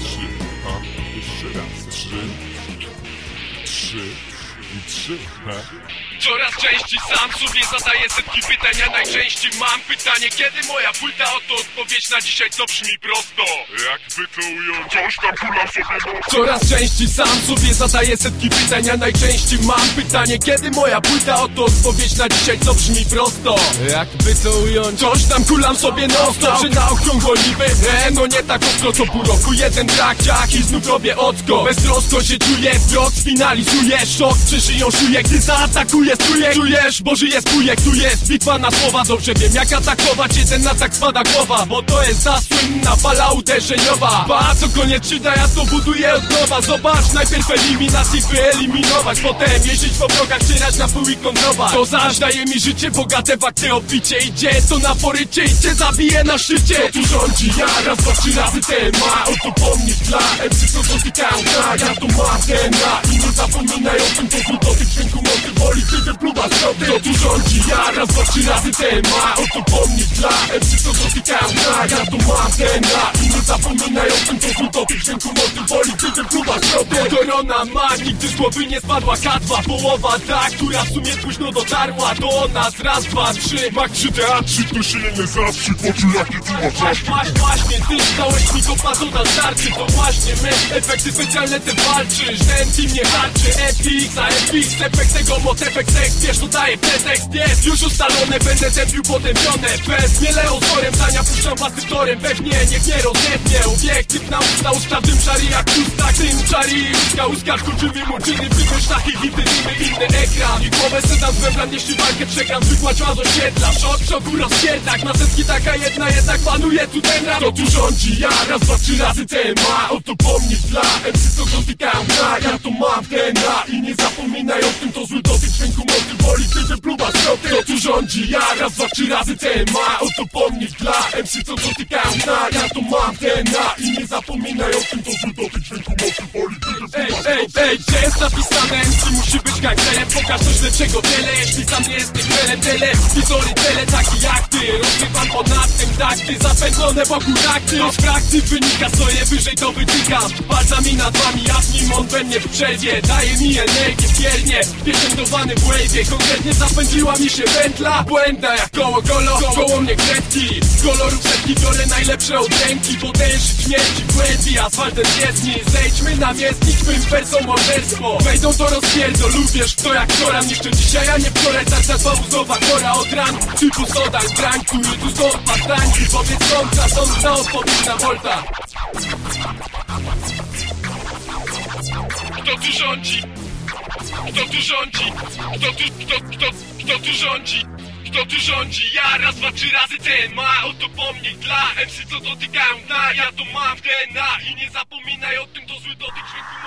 trzy, a jeszcze raz, trzy, trzy. I trzy, ha? Coraz częściej sam sobie zadaję setki pytań, a najczęściej mam pytanie Kiedy moja płyta? Oto odpowiedź na dzisiaj, co brzmi prosto Jakby to ująć, coś tam kula sobie nos. Coraz częściej sam sobie zadaję setki pytań, a najczęściej mam pytanie Kiedy moja płyta? Oto odpowiedź na dzisiaj, co brzmi prosto Jakby to ująć? Coś tam kulam sobie nos, dobrze na okrągło niby e, No nie tak ostro co pół roku, jeden brak ciach i znów robię odko Beztrosko się czuję, wzrok finalizuję Szok przeżyją szuję, gdy zaatakuję Czuję, czujesz, bo Tu jest bitwa na słowa, dobrze wiem jak atakować Jeden atak spada głowa, bo to jest ta słynna fala uderzeniowa. Ba, co koniec się da, ja to buduję od nowa. Zobacz, najpierw eliminacji wyeliminować Potem jeździć po drogach, cierać na pół i kontrować To zaś daje mi życie bogate w akty opicie Idzie to na porycie i cię zabije na szczycie. To tu rządzi ja, raz, dwa, trzy razy tema Oto pomnik dla MC, co dotykają Ja to mam DNA i nie zapominaj o tym mocy ty wypluwa zwroty To tu rządzi ja, raz, dwa, trzy razy tema Oto pomnik dla MC, co dotykają dna Ja to mam DNA i nie zapominaj Korona ma, nigdy z głowy nie spadła K2 połowa ta, która w sumie późno dotarła Do nas, raz, dwa, trzy. Mak trzy teatrzy, Kto się nie zawsze poczuł jakie tu masz Właśnie, właśnie, ty dałeś mi kopa do nas starczy To właśnie my, efekty specjalne ty walczysz. Ten team nie walczy, FX, a FX Efekt tego mot, efekt tekst, wiesz to daje pretekst Jest już ustalone, będę debiu potępione Bez miele ozorem, zdania puszczam własnym torem Pewnie, niech nie rozjebnie Obiektyw na usta, usta w tym szari jak usta Tym czari, uska, uska, kurczymy murczyny Wybierz taki hity, dymy, inny ekran. I głowę sedam z membran, jeśli walkę przegram. Zwykła czła z osiedla, szok, szoku, rozpierdak Na setki taka jedna, jednak panuje tu ten rap. To tu rządzi ja, raz, dwa, trzy razy tema Oto pomnik dla MC, co dotykają dna Ja to mam DNA i nie zapominaj To tu rządzi ja, raz, dwa, trzy razy tema Oto pomnik dla MC, co dotykają dna Ja to mam DNA i nie zapominaj o tym To zły dotyk dźwięku mocy woli, ty Ej, ej, gdzie jest napisane? MC musi być gangsterem. Pokaż coś lepszego tyle, jeśli sam nie jesteś tyle, tyle Wizory tyle taki jak ty. Rozgrywam ponad tym takty Zapędzone wokół takty Z frakcji wynika stoję wyżej to wytykam Palcami nad wami, a w nim on we mnie w przerwie. Daje mi energię piernie Pieczętowany w wave'ie Konkretnie zapędziła mi się wędla. Błęda jak koło golo Koło mnie kredki. Z kolorów setki biorę najlepsze od ręki Potężyć śmierci w Asfaltem jezdni Zejdźmy na miestnik Twym persom morderstwo Wejdą to rozpierdol Lubiesz kto jak wczoraj Niszczę dzisiaj, a nie wczoraj Tak nazwa uzowa chora od ran Typu soda, drank, który tu są pastańki Powiedz sądza, sądza odpowiedź na volta Kto tu rządzi? Kto tu rządzi? Kto tu, kto, kto, kto tu rządzi? Kto tu rządzi? Ja raz, dwa, trzy razy ten ma Oto pomnik dla MC, co dotykają dna Ja to mam w DNA i nie zapominaj o tym To zły dotyk dźwięku